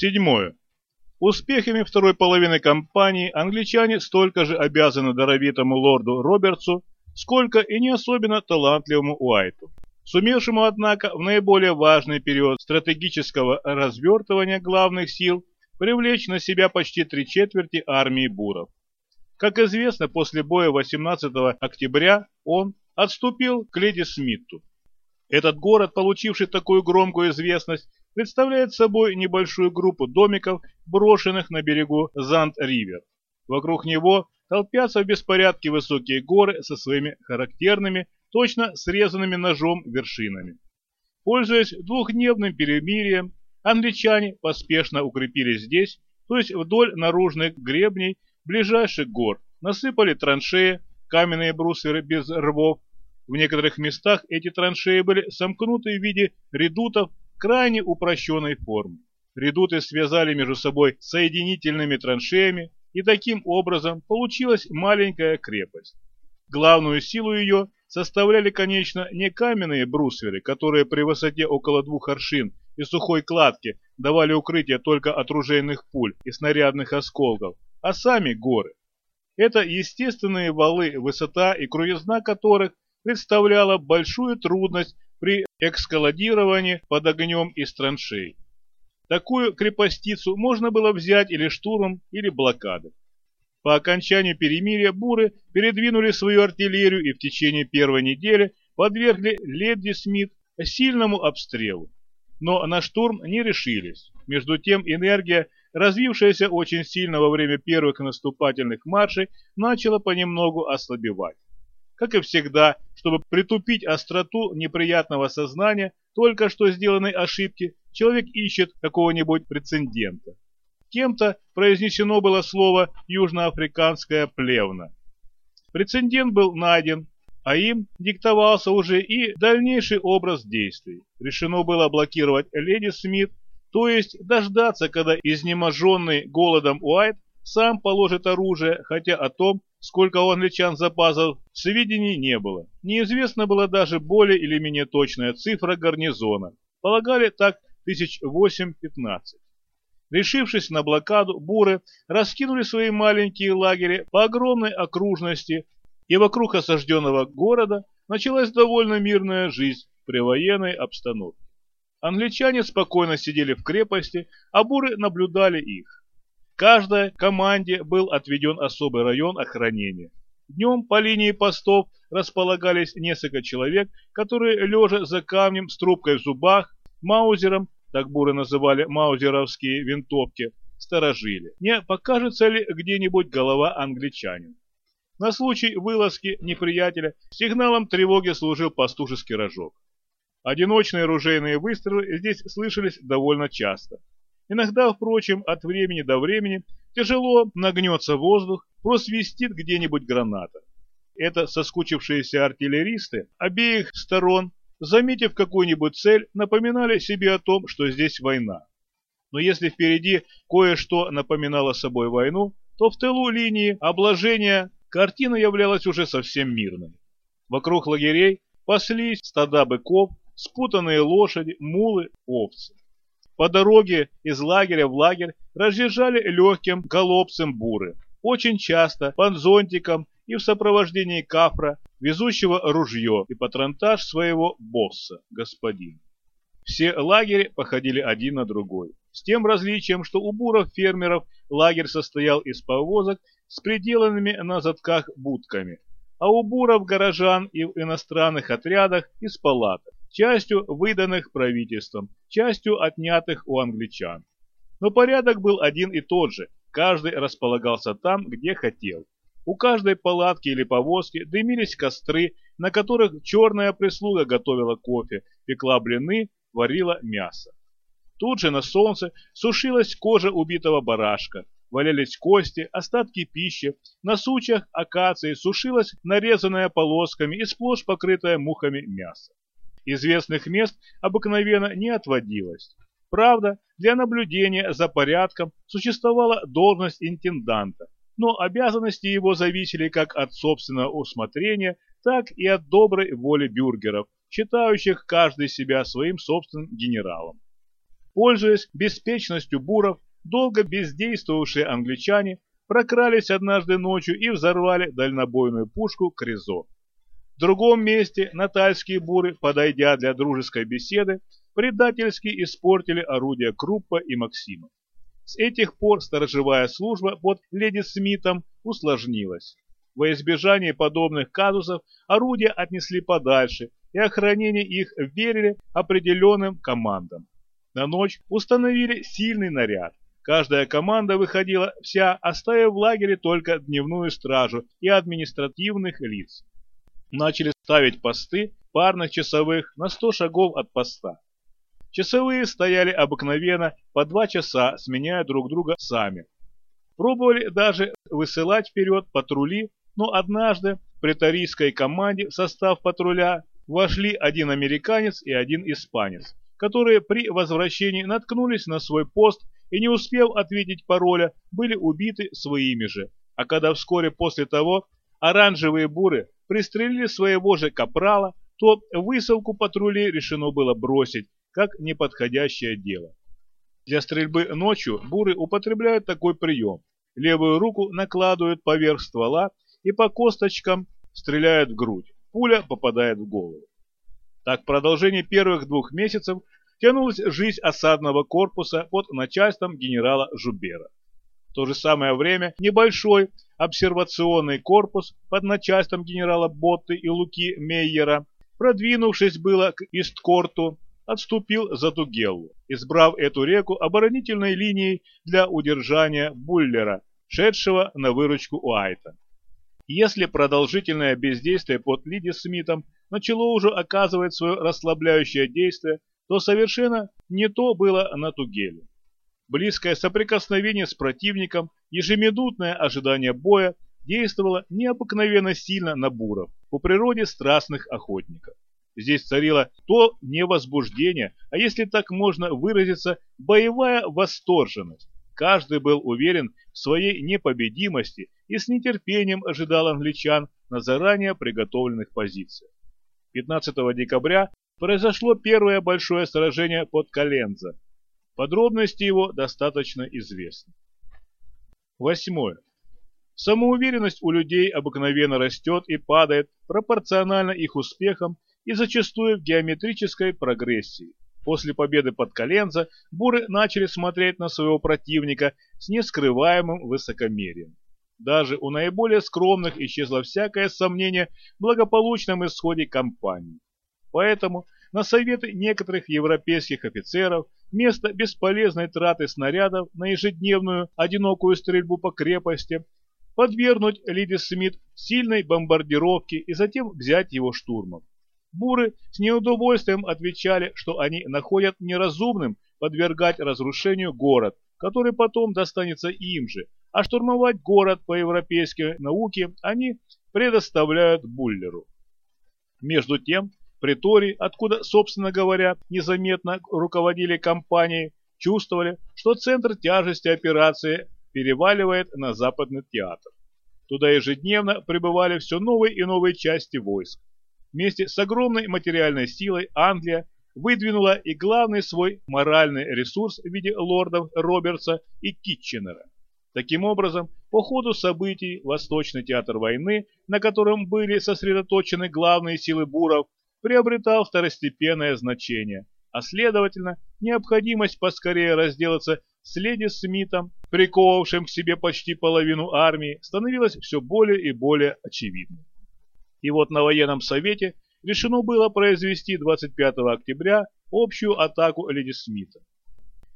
Седьмое. Успехами второй половины кампании англичане столько же обязаны даровитому лорду Робертсу, сколько и не особенно талантливому Уайту, сумевшему, однако, в наиболее важный период стратегического развертывания главных сил привлечь на себя почти три четверти армии буров. Как известно, после боя 18 октября он отступил к леди Смиту. Этот город, получивший такую громкую известность, представляет собой небольшую группу домиков, брошенных на берегу Занд-Ривер. Вокруг него толпятся в беспорядке высокие горы со своими характерными, точно срезанными ножом вершинами. Пользуясь двухдневным перемирием, англичане поспешно укрепились здесь, то есть вдоль наружных гребней ближайших гор, насыпали траншеи, каменные брусверы без рвов. В некоторых местах эти траншеи были сомкнуты в виде редутов крайне упрощенной формы. Редуты связали между собой соединительными траншеями, и таким образом получилась маленькая крепость. Главную силу ее составляли, конечно, не каменные брусверы, которые при высоте около двух аршин и сухой кладке давали укрытие только от ружейных пуль и снарядных осколков, а сами горы. Это естественные валы, высота и круизна которых представляла большую трудность при экскаладировании под огнем из траншей. Такую крепостицу можно было взять или штурмом, или блокадой. По окончанию перемирия буры передвинули свою артиллерию и в течение первой недели подвергли Леди Смит сильному обстрелу. Но на штурм не решились. Между тем энергия развившаяся очень сильно во время первых наступательных маршей, начала понемногу ослабевать. Как и всегда, чтобы притупить остроту неприятного сознания только что сделанной ошибки, человек ищет какого-нибудь прецедента. Кем-то произнесено было слово «южноафриканская плевна». Прецедент был найден, а им диктовался уже и дальнейший образ действий. Решено было блокировать Леди Смит то есть дождаться, когда изнеможенный голодом Уайт сам положит оружие, хотя о том, сколько у англичан запасов, сведений не было. Неизвестна была даже более или менее точная цифра гарнизона. Полагали так 1008-15. Решившись на блокаду, буры раскинули свои маленькие лагеря по огромной окружности, и вокруг осажденного города началась довольно мирная жизнь при военной обстановке. Англичане спокойно сидели в крепости, а буры наблюдали их. Каждой команде был отведен особый район охранения. Днем по линии постов располагались несколько человек, которые, лежа за камнем с трубкой в зубах, маузером, так буры называли маузеровские винтовки, сторожили. Не покажется ли где-нибудь голова англичанин? На случай вылазки неприятеля сигналом тревоги служил пастушеский рожок. Одиночные ружейные выстрелы здесь слышались довольно часто. Иногда, впрочем, от времени до времени тяжело нагнется воздух, просвистит где-нибудь граната. Это соскучившиеся артиллеристы обеих сторон, заметив какую-нибудь цель, напоминали себе о том, что здесь война. Но если впереди кое-что напоминало собой войну, то в тылу линии обложения картина являлась уже совсем мирной. Вокруг лагерей паслись стада быков, спутанные лошади, мулы, овцы. По дороге из лагеря в лагерь разъезжали легким голубцем буры, очень часто под зонтиком и в сопровождении кафра, везущего ружье и патронтаж своего босса, господина. Все лагеря походили один на другой, с тем различием, что у буров-фермеров лагерь состоял из повозок с приделанными на задках будками, а у буров-горожан и в иностранных отрядах из палаток частью выданных правительством, частью отнятых у англичан. Но порядок был один и тот же, каждый располагался там, где хотел. У каждой палатки или повозки дымились костры, на которых черная прислуга готовила кофе, пекла блины, варила мясо. Тут же на солнце сушилась кожа убитого барашка, валялись кости, остатки пищи, на сучьях акации сушилась нарезанная полосками и сплошь покрытая мухами мясо. Известных мест обыкновенно не отводилось. Правда, для наблюдения за порядком существовала должность интенданта, но обязанности его зависели как от собственного усмотрения, так и от доброй воли бюргеров, считающих каждый себя своим собственным генералом. Пользуясь беспечностью буров, долго бездействовавшие англичане прокрались однажды ночью и взорвали дальнобойную пушку Кризо. В другом месте натальские буры, подойдя для дружеской беседы, предательски испортили орудия Круппа и Максима. С этих пор сторожевая служба под леди Смитом усложнилась. Во избежание подобных казусов орудия отнесли подальше, и охранение их верили определенным командам. На ночь установили сильный наряд. Каждая команда выходила вся, оставив в лагере только дневную стражу и административных лиц. Начали ставить посты парных часовых на 100 шагов от поста. Часовые стояли обыкновенно по два часа, сменяя друг друга сами. Пробовали даже высылать вперед патрули, но однажды в претарийской команде в состав патруля вошли один американец и один испанец, которые при возвращении наткнулись на свой пост и, не успев ответить пароля, были убиты своими же. А когда вскоре после того оранжевые буры пристрелили своего же капрала, то высылку патрулей решено было бросить, как неподходящее дело. Для стрельбы ночью буры употребляют такой прием. Левую руку накладывают поверх ствола и по косточкам стреляют в грудь. Пуля попадает в голову. Так в продолжении первых двух месяцев тянулась жизнь осадного корпуса под начальством генерала Жубера. В то же самое время небольшой обсервационный корпус под начальством генерала Ботты и Луки Мейера, продвинувшись было к Исткорту, отступил за Тугеллу, избрав эту реку оборонительной линией для удержания Буллера, шедшего на выручку Уайта. Если продолжительное бездействие под Лиди Смитом начало уже оказывать свое расслабляющее действие, то совершенно не то было на Тугеле. Близкое соприкосновение с противником, ежеминутное ожидание боя действовало необыкновенно сильно на буров, по природе страстных охотников. Здесь царило то не возбуждение, а если так можно выразиться, боевая восторженность. Каждый был уверен в своей непобедимости и с нетерпением ожидал англичан на заранее приготовленных позициях. 15 декабря произошло первое большое сражение под Каленза. Подробности его достаточно известны. Восьмое. Самоуверенность у людей обыкновенно растет и падает пропорционально их успехам и зачастую в геометрической прогрессии. После победы под Коленза буры начали смотреть на своего противника с нескрываемым высокомерием. Даже у наиболее скромных исчезло всякое сомнение в благополучном исходе кампании. Поэтому на советы некоторых европейских офицеров вместо бесполезной траты снарядов на ежедневную одинокую стрельбу по крепости подвергнуть Лиди Смит сильной бомбардировке и затем взять его штурмом. Буры с неудовольствием отвечали, что они находят неразумным подвергать разрушению город, который потом достанется им же, а штурмовать город по европейской науке они предоставляют Буллеру. Между тем, Притори, откуда, собственно говоря, незаметно руководили кампанией, чувствовали, что центр тяжести операции переваливает на западный театр. Туда ежедневно прибывали все новые и новые части войск. Вместе с огромной материальной силой Англия выдвинула и главный свой моральный ресурс в виде лордов Робертса и Китченера. Таким образом, по ходу событий Восточный театр войны, на котором были сосредоточены главные силы буров, приобретал второстепенное значение, а следовательно, необходимость поскорее разделаться с леди Смитом, приковавшим к себе почти половину армии, становилась все более и более очевидной. И вот на военном совете решено было произвести 25 октября общую атаку Леди Смита.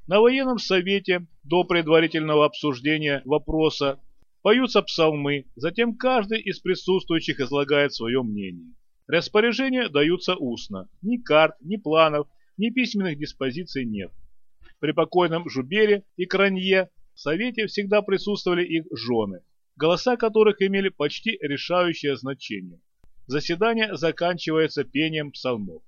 На военном совете до предварительного обсуждения вопроса поются псалмы, затем каждый из присутствующих излагает свое мнение. Распоряжения даются устно, ни карт, ни планов, ни письменных диспозиций нет. При покойном Жубере и Кранье в совете всегда присутствовали их жены, голоса которых имели почти решающее значение. Заседание заканчивается пением псалмов.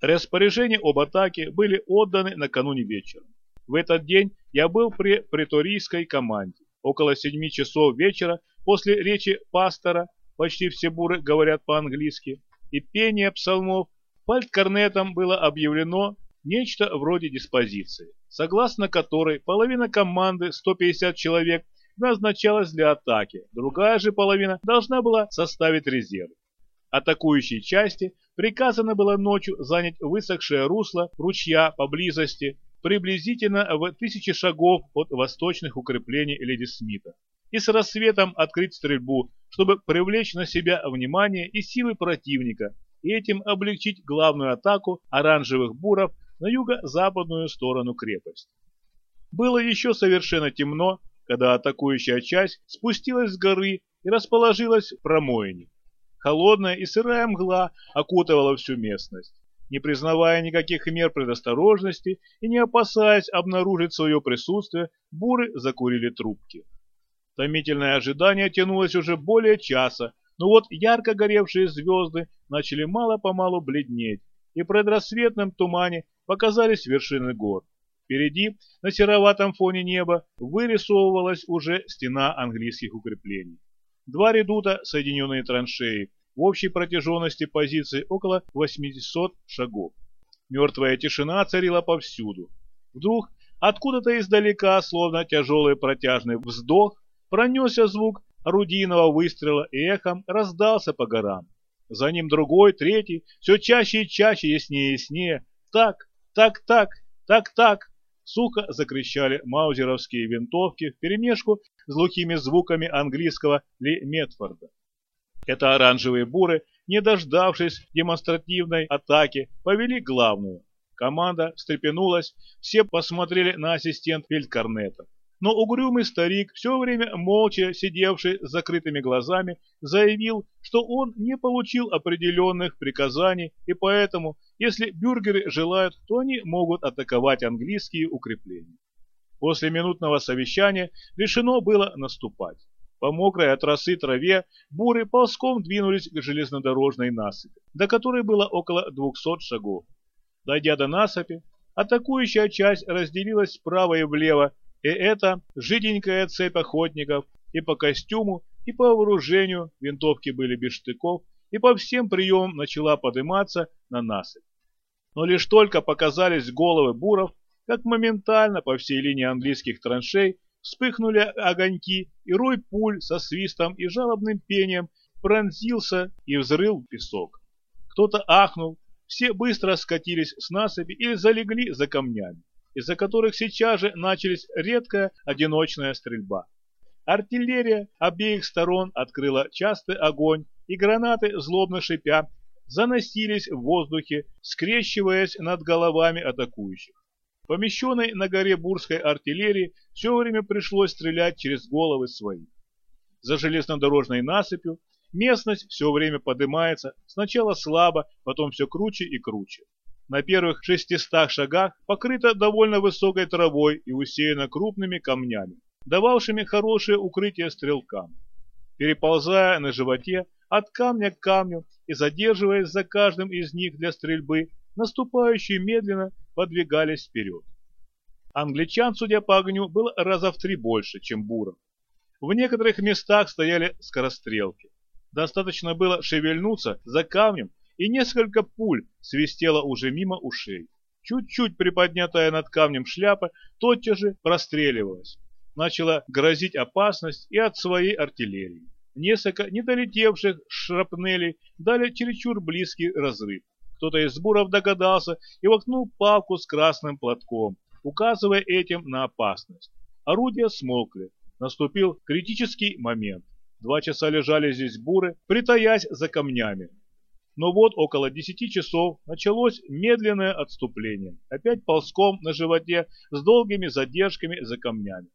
Распоряжения об атаке были отданы накануне вечером. В этот день я был при преторийской команде. Около семи часов вечера, после речи пастора, почти все буры говорят по-английски, и пение псалмов, пальткорнетом было объявлено нечто вроде диспозиции, согласно которой половина команды 150 человек назначалась для атаки, другая же половина должна была составить резерв. Атакующей части приказано было ночью занять высохшее русло ручья поблизости, приблизительно в тысячи шагов от восточных укреплений Леди Смита, и с рассветом открыть стрельбу, чтобы привлечь на себя внимание и силы противника, и этим облегчить главную атаку оранжевых буров на юго-западную сторону крепости. Было еще совершенно темно, когда атакующая часть спустилась с горы и расположилась в промоине. Холодная и сырая мгла окутывала всю местность. Не признавая никаких мер предосторожности и не опасаясь обнаружить свое присутствие, буры закурили трубки. Томительное ожидание тянулось уже более часа, но вот ярко горевшие звезды начали мало-помалу бледнеть, и в предрассветном тумане показались вершины гор. Впереди, на сероватом фоне неба, вырисовывалась уже стена английских укреплений. Два редута, соединенные траншеи, в общей протяженности позиции около 800 шагов. Мертвая тишина царила повсюду. Вдруг откуда-то издалека, словно тяжелый протяжный вздох, пронесся звук орудийного выстрела и эхом раздался по горам. За ним другой, третий, все чаще и чаще, яснее и яснее. Так, так, так, так, так. Сухо закричали маузеровские винтовки вперемешку с глухими звуками английского Ли Метфорда. Это оранжевые буры, не дождавшись демонстративной атаки, повели главную. Команда встрепенулась, все посмотрели на ассистент фельдкорнета. Но угрюмый старик, все время молча сидевший с закрытыми глазами, заявил, что он не получил определенных приказаний, и поэтому, если бюргеры желают, то они могут атаковать английские укрепления. После минутного совещания решено было наступать. По мокрой от росы траве буры ползком двинулись к железнодорожной насыпи, до которой было около 200 шагов. Дойдя до насыпи, атакующая часть разделилась справа и влево, и это жиденькая цепь охотников и по костюму, и по вооружению, винтовки были без штыков, и по всем приемам начала подниматься на насыпь. Но лишь только показались головы буров, как моментально по всей линии английских траншей Вспыхнули огоньки, и рой пуль со свистом и жалобным пением пронзился и взрыл песок. Кто-то ахнул, все быстро скатились с насыпи или залегли за камнями, из-за которых сейчас же начались редкая одиночная стрельба. Артиллерия обеих сторон открыла частый огонь, и гранаты, злобно шипя, заносились в воздухе, скрещиваясь над головами атакующих. Помещенной на горе бурской артиллерии все время пришлось стрелять через головы своих. За железнодорожной насыпью местность все время поднимается, сначала слабо, потом все круче и круче. На первых шестистах шагах покрыта довольно высокой травой и усеяна крупными камнями, дававшими хорошее укрытие стрелкам. Переползая на животе от камня к камню и задерживаясь за каждым из них для стрельбы, наступающие медленно подвигались вперед. Англичан, судя по огню, было раза в три больше, чем буров. В некоторых местах стояли скорострелки. Достаточно было шевельнуться за камнем, и несколько пуль свистело уже мимо ушей. Чуть-чуть приподнятая над камнем шляпа тотчас же простреливалась. Начала грозить опасность и от своей артиллерии. Несколько недолетевших шрапнелей дали чересчур близкий разрыв. Кто-то из буров догадался и воткнул палку с красным платком, указывая этим на опасность. Орудия смолкли. Наступил критический момент. Два часа лежали здесь буры, притаясь за камнями. Но вот около десяти часов началось медленное отступление, опять ползком на животе с долгими задержками за камнями.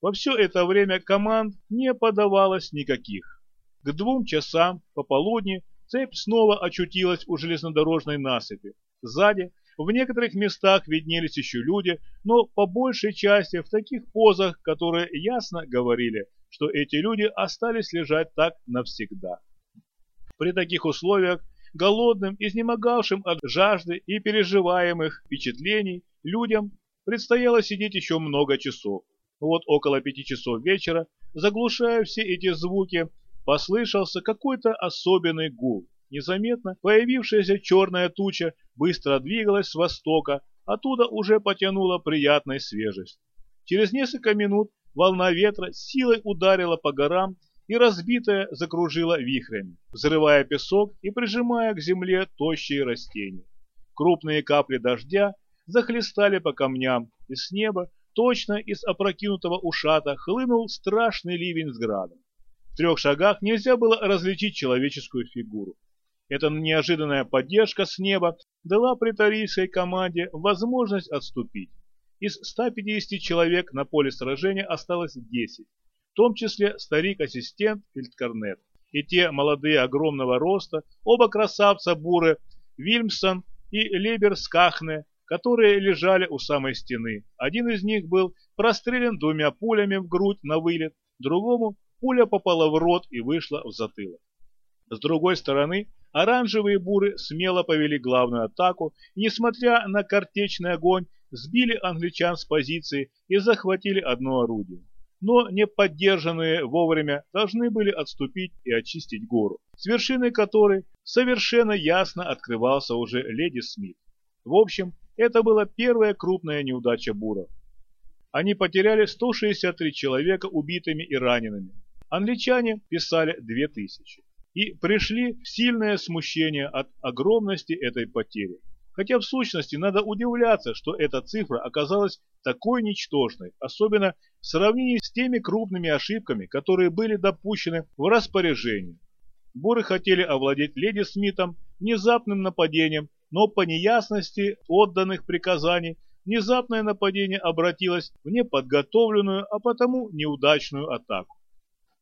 Во все это время команд не подавалось никаких. К двум часам пополудни Цепь снова очутилась у железнодорожной насыпи. Сзади, в некоторых местах виднелись еще люди, но по большей части в таких позах, которые ясно говорили, что эти люди остались лежать так навсегда. При таких условиях голодным, изнемогавшим от жажды и переживаемых впечатлений людям предстояло сидеть еще много часов. Вот около пяти часов вечера, заглушая все эти звуки, послышался какой-то особенный гул. Незаметно появившаяся черная туча быстро двигалась с востока, оттуда уже потянуло приятной свежесть. Через несколько минут волна ветра силой ударила по горам и разбитая закружила вихрями, взрывая песок и прижимая к земле тощие растения. Крупные капли дождя захлестали по камням, и с неба, точно из опрокинутого ушата, хлынул страшный ливень с градом. В трех шагах нельзя было различить человеческую фигуру. Эта неожиданная поддержка с неба дала притарийской команде возможность отступить. Из 150 человек на поле сражения осталось 10, в том числе старик-ассистент Фельдкорнет и те молодые огромного роста, оба красавца Буры, Вильмсон и Лебер Скахне, которые лежали у самой стены. Один из них был прострелен двумя пулями в грудь на вылет, другому пуля попала в рот и вышла в затылок. С другой стороны, оранжевые буры смело повели главную атаку и, несмотря на картечный огонь, сбили англичан с позиции и захватили одно орудие. Но не поддержанные вовремя должны были отступить и очистить гору, с вершины которой совершенно ясно открывался уже леди Смит. В общем, это была первая крупная неудача буров. Они потеряли 163 человека убитыми и ранеными. Англичане писали 2000 и пришли в сильное смущение от огромности этой потери. Хотя в сущности надо удивляться, что эта цифра оказалась такой ничтожной, особенно в сравнении с теми крупными ошибками, которые были допущены в распоряжении. Буры хотели овладеть леди Смитом внезапным нападением, но по неясности отданных приказаний внезапное нападение обратилось в неподготовленную, а потому неудачную атаку.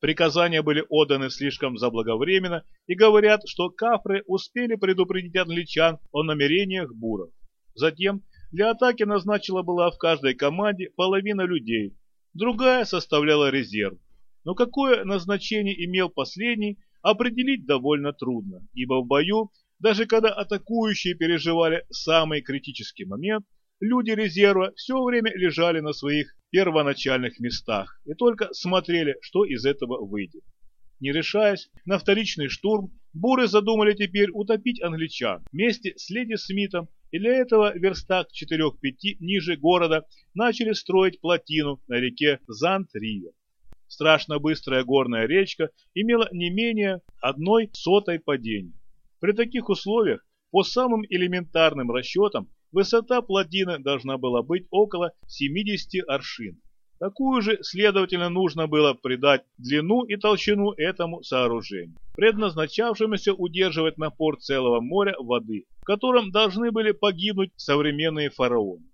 Приказания были отданы слишком заблаговременно и говорят, что кафры успели предупредить англичан о намерениях буров. Затем для атаки назначила была в каждой команде половина людей, другая составляла резерв. Но какое назначение имел последний, определить довольно трудно, ибо в бою, даже когда атакующие переживали самый критический момент, люди резерва все время лежали на своих первоначальных местах и только смотрели, что из этого выйдет. Не решаясь на вторичный штурм, буры задумали теперь утопить англичан вместе с леди Смитом, и для этого верстак 4-5 ниже города начали строить плотину на реке Зант-Ривер. Страшно быстрая горная речка имела не менее одной сотой падения. При таких условиях, по самым элементарным расчетам, Высота плотины должна была быть около 70 аршин. Такую же, следовательно, нужно было придать длину и толщину этому сооружению, предназначавшемуся удерживать напор целого моря воды, в котором должны были погибнуть современные фараоны.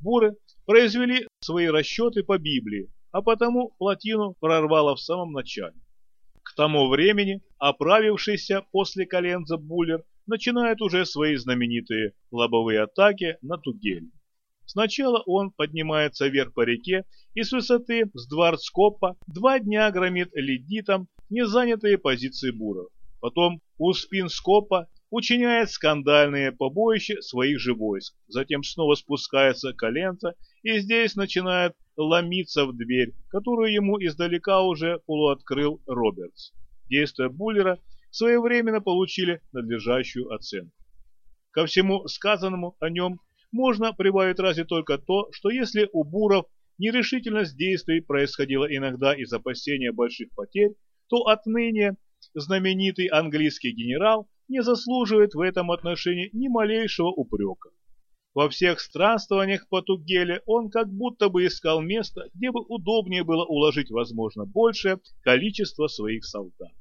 Буры произвели свои расчеты по Библии, а потому плотину прорвало в самом начале. К тому времени оправившийся после коленца Буллер начинает уже свои знаменитые лобовые атаки на Тугель. Сначала он поднимается вверх по реке и с высоты с Двардскопа два дня громит ледитом незанятые позиции буров. Потом у спин Скопа учиняет скандальные побоища своих же войск. Затем снова спускается коленца и здесь начинает ломиться в дверь, которую ему издалека уже полуоткрыл Робертс. Действия Буллера своевременно получили надлежащую оценку. Ко всему сказанному о нем можно прибавить разве только то, что если у буров нерешительность действий происходила иногда из опасения больших потерь, то отныне знаменитый английский генерал не заслуживает в этом отношении ни малейшего упрека. Во всех странствованиях по Тугеле он как будто бы искал место, где бы удобнее было уложить возможно большее количество своих солдат.